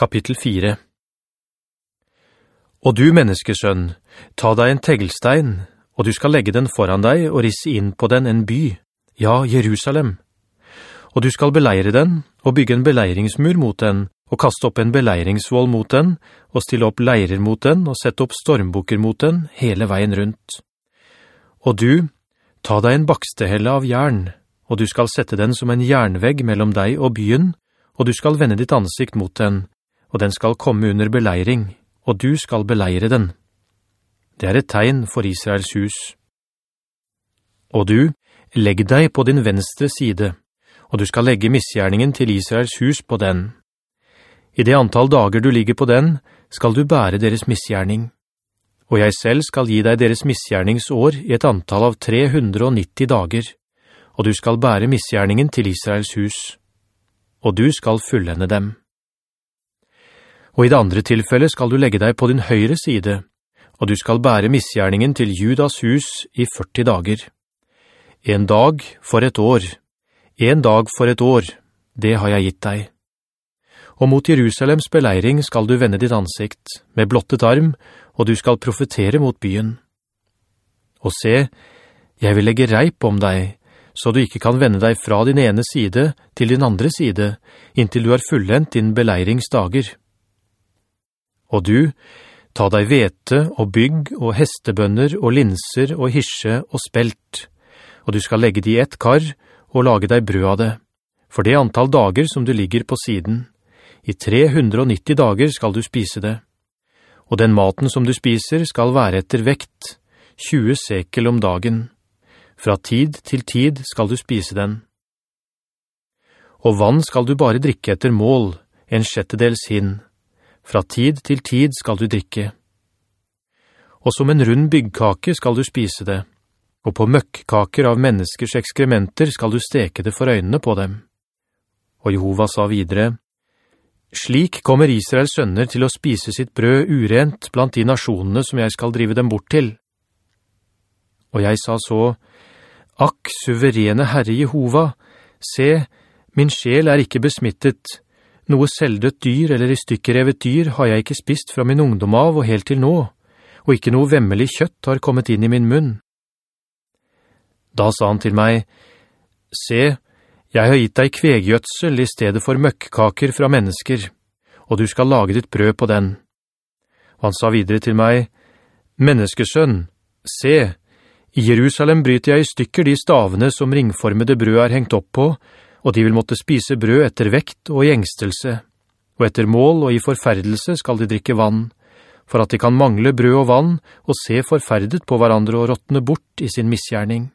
Kapittel 4 Og du, menneskesønn, ta deg en tegelstein, og du skal legge den foran deg og risse inn på den en by, ja, Jerusalem. Og du skal beleire den, og bygge en beleiringsmur mot den, og kaste opp en beleiringsvoll mot den, og stille opp leirer mot den, og sette opp stormbukker mot den, hele veien rundt. Og du, ta deg en bakstehelle av jern, og du skal sette den som en jernvegg mellom deg og byen, og du skal vende ditt ansikt mot den, og den skal komme under beleiring, og du skal beleire den. Det er et tegn for Israels hus. Og du, legg deg på din venstre side, og du skal legge misgjerningen til Israels hus på den. I det antall dager du ligger på den, skal du bære deres misgjerning. Og jeg selv skal gi deg deres misgjerningsår i et antall av 390 dager, og du skal bære misgjerningen til Israels hus. Og du skal fullende dem. Og i det andre tilfellet skal du legge deg på din høyre side, og du skal bære misgjerningen til Judas hus i 40 dager. En dag for et år, en dag for et år, det har jeg gitt deg. Og mot Jerusalems beleiring skal du vende ditt ansikt, med blottet arm, og du skal profetere mot byen. Og se, jeg vil legge reip om deg, så du ikke kan vende deg fra din ene side til din andre side, inntil du har fullendt din beleiringsdager. Og du, ta deg vete og bygg og hestebønner og linser og hisse og spelt, og du skal legge de i ett kar og lage deg brød av det, for det antall dager som du ligger på siden. I 390 dager skal du spise det. Og den maten som du spiser skal være etter vekt, 20 sekel om dagen. Fra tid til tid skal du spise den. Og vann skal du bare drikke etter mål, en sjettedels hinn. Fra tid til tid skal du drikke. Og som en rund byggkake skal du spise det, og på møkkkaker av menneskers ekskrementer skal du steke det for øynene på dem. Og Jehova sa videre, «Slik kommer Israels sønner til å spise sitt brød urent blant de nasjonene som jeg skal drive dem bort til.» Og jeg sa så, «Akk, suverene Herre Jehova, se, min sjel er ikke besmittet. Noe selvdødt dyr eller i stykker revet dyr har jeg ikke spist fra min ungdom av og helt til nå, og ikke noe vemmelig kjøtt har kommet inn i min munn.» Da sa han til meg, «Se, jeg har gitt deg kvegjøtsel i stedet for møkkkaker fra mennesker, og du skal lage ditt brød på den.» Og han sa videre til meg, «Menneskesønn, se, i Jerusalem bryter jeg i stykker de stavene som ringformede brød er hengt opp på, og de vil måtte spise brød etter vekt og gjengstelse, og etter mål og i forferdelse skal de drikke vann, for at de kan mangle brød og vann og se forferdet på hverandre og råttene bort i sin misgjerning.»